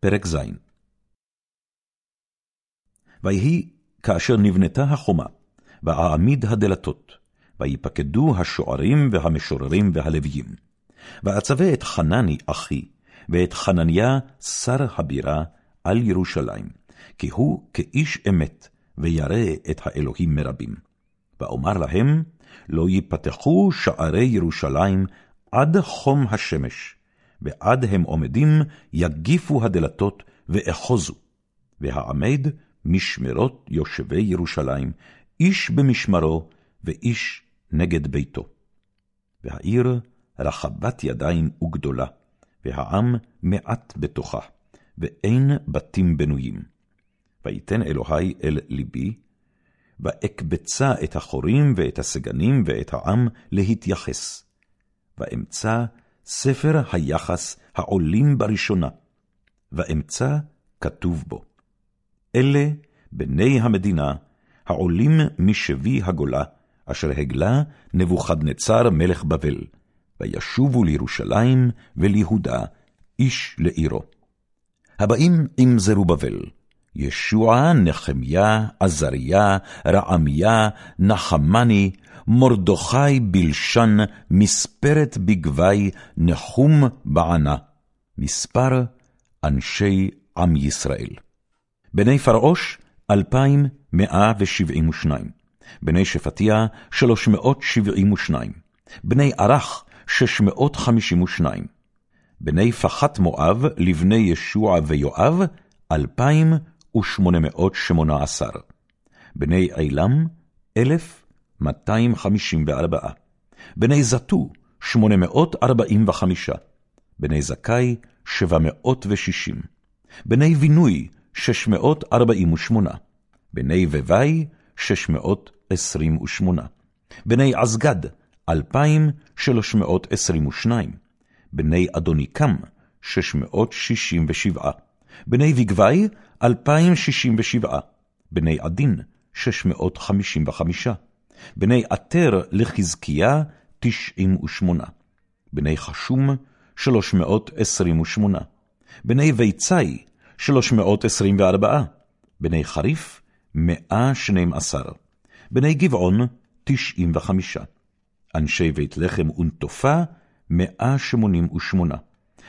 פרק ז. ויהי כאשר נבנתה החומה, ואעמיד הדלתות, ויפקדו השוערים והמשוררים והלוויים. ואצווה את חנני אחי, ואת חנניה שר הבירה, על ירושלים, כי הוא כאיש אמת, וירא את האלוהים מרבים. ואומר להם, לא יפתחו שערי ירושלים עד חום השמש, ועד הם עומדים יגיפו הדלתות ואחוזו. והעמד משמרות יושבי ירושלים, איש במשמרו, ואיש נגד ביתו. והעיר רחבת ידיים וגדולה, והעם מעט בתוכה, ואין בתים בנויים. ויתן אלוהי אל ליבי, ואקבצה את החורים ואת הסגנים ואת העם להתייחס. ואמצא ספר היחס העולים בראשונה, ואמצא כתוב בו. אלה בני המדינה, העולים משבי הגולה, אשר הגלה נבוכדנצר מלך בבל, וישובו לירושלים וליהודה, איש לעירו. הבאים עם זרובבל, ישוע, נחמיה, עזריה, רעמיה, נחמני, מרדכי בלשן, מספרת בגבי, נחום בענה, מספר אנשי עם ישראל. בני פרעוש, אלפיים מאה ושבעים ושניים. בני שבעים ושניים. בני ערך, שש מאות חמישים ושניים. בני פחת מואב, לבני ישוע ויואב, אלפיים ושמונה מאות שמונה עשר. בני עילם, אלף מאתיים חמישים וארבעה. בני זתו, שמונה מאות ארבעים וחמישה. בני זכאי, שבע מאות ושישים. בני בינוי, שש מאות ארבעים ושמונה. בני עשרים ושמונה. בני עזגד, אלפיים שלוש מאות עשרים ושניים. בני אדוניקם, שש מאות שישים ושבעה. בני בגבי, אלפיים שישים ושבעה. בני עדין, שש מאות חמישים וחמישה. בני עטר לחזקיה, תשעים ושמונה. בני חשום, שלוש מאות עשרים ושמונה. בני ביצי, שלוש מאות עשרים וארבעה. בני חריף, מאה שנים עשר. בני גבעון, תשעים וחמישה. אנשי בית לחם ונטופה, מאה שמונים ושמונה.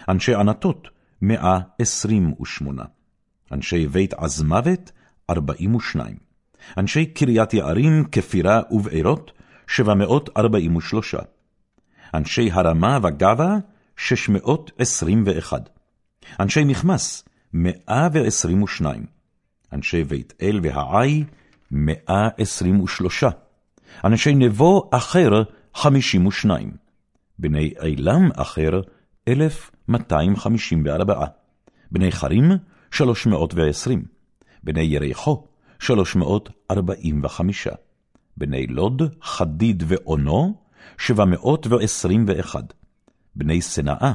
אנשי ענתות, מאה עשרים ושמונה. אנשי בית עזמוות, ארבעים ושניים. אנשי קריית יערים, כפירה ארבעים ושלושה. אנשי הרמה וגבה, שש מאות עשרים ואחד. אנשי מכמס, מאה ועשרים ושניים. אנשי בית אל והעי, מאה עשרים ושלושה. אנשי נבו אחר, חמישים ושניים. בני עילם אחר, אלף מאתיים חמישים וארבעה. בני חרים, שלוש מאות ועשרים. בני יריחו, שלוש מאות ארבעים וחמישה. בני לוד, חדיד ואונו, שבע מאות ועשרים ואחד. בני שנאה,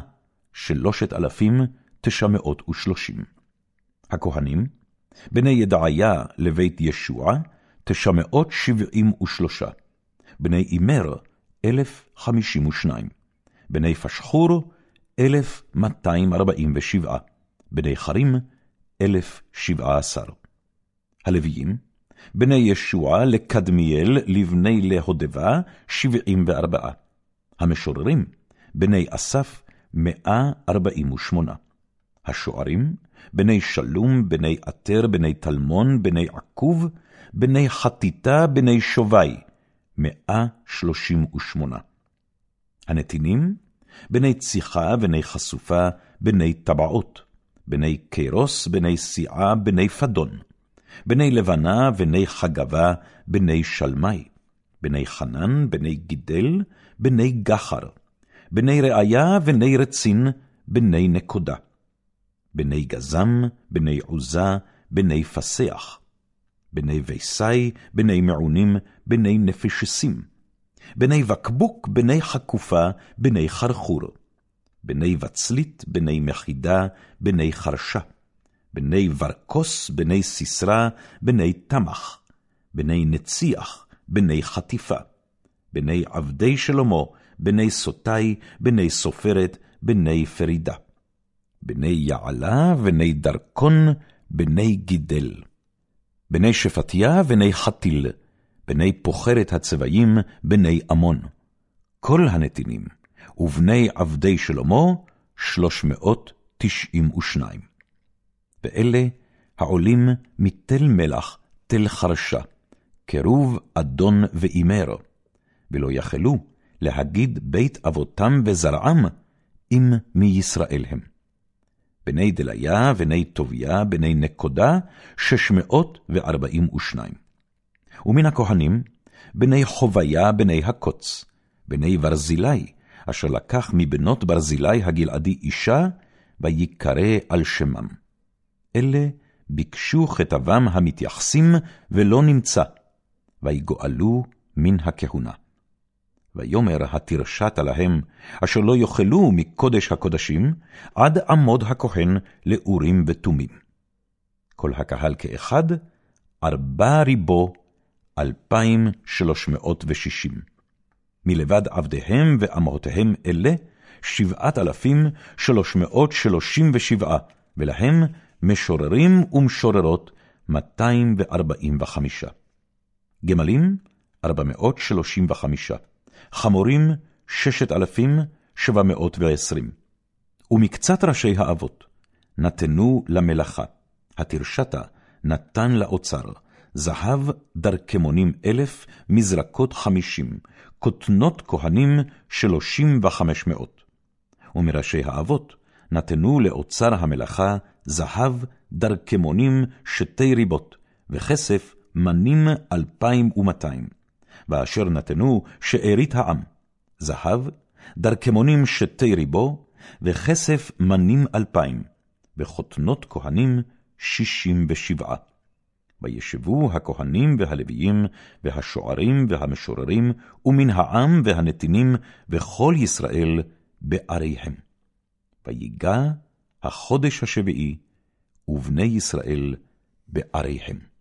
שלושת אלפים תשע מאות ושלושים. הכהנים, בני ידעיה לבית ישוע, תשע מאות שבעים ושלושה. בני אימר, אלף חמישים ושניים. בני פשחור, אלף מאתיים ארבעים ושבעה. בני חרים, אלף שבעה עשר. הלוויים, בני ישוע לקדמיאל לבני להודבה, שבעים וארבעה. המשוררים, בני אסף, מאה ארבעים ושמונה. השוערים, בני שלום, בני עטר, בני טלמון, בני עקוב, בני חטיטה, בני שובי, מאה שלושים ושמונה. הנתינים, בני ציחה, בני חשופה, בני טבעות, בני קירוס, בני סיעה, בני פדון, בני לבנה, בני חגבה, בני שלמי, בני חנן, בני גידל, בני גחר, בני ראיה, בני רצין, בני נקודה. בני גזם, בני עוזה, בני פסח, בני ויסי, בני מעונים, בני נפשסים, בני בקבוק, בני חקופה, בני חרחור, בני בצלית, בני מחידה, בני חרשה, בני ורקוס, בני סיסרא, בני תמח, בני נציח, בני חטיפה, בני עבדי שלמה, בני סוטי, בני סופרת, בני פרידה. בני יעלה, בני דרכון, בני גידל. בני שפטיה, בני חתיל, בני פוחרת הצבעים, בני עמון. כל הנתינים, ובני עבדי שלמה, שלוש מאות תשעים ושניים. ואלה העולים מתל מלח, תל חרשה, קירוב אדון ואימר, ולא יכלו להגיד בית אבותם וזרעם, אם מישראל הם. בני דליה, בני טוביה, בני נקודה, שש מאות וארבעים ושניים. ומן הכהנים, בני חוביה, בני הקוץ, בני ברזילי, אשר לקח מבנות ברזילי הגלעדי אישה, ויקרא על שמם. אלה ביקשו כתבם המתייחסים, ולא נמצא, ויגואלו מן הכהונה. ויאמר התרשת להם, אשר לא יאכלו מקודש הקודשים, עד עמוד הכהן לאורים ותומים. כל הקהל כאחד, ארבע ריבו, אלפיים שלוש מאות ושישים. מלבד עבדיהם ואמהותיהם אלה, שבעת אלפים שלוש מאות שלושים ושבעה, ולהם משוררים ומשוררות, מאתיים וארבעים וחמישה. גמלים, ארבע מאות שלושים וחמישה. חמורים, ששת אלפים שבע מאות ועשרים. ומקצת ראשי האבות נתנו למלאכה, התרשתה נתן לאוצר, זהב דרכמונים אלף, מזרקות חמישים, כותנות כהנים שלושים וחמש מאות. ומראשי האבות נתנו לאוצר המלאכה זהב דרכמונים שתי ריבות, וכסף מנים אלפיים ומאתיים. ואשר נתנו שארית העם, זהב, דרכמונים שתי ריבו, וכסף מנים אלפיים, וחותנות כהנים שישים ושבעה. וישבו הכהנים והלוויים, והשוערים והמשוררים, ומן העם והנתינים, וכל ישראל בעריהם. ויגע החודש השביעי, ובני ישראל בעריהם.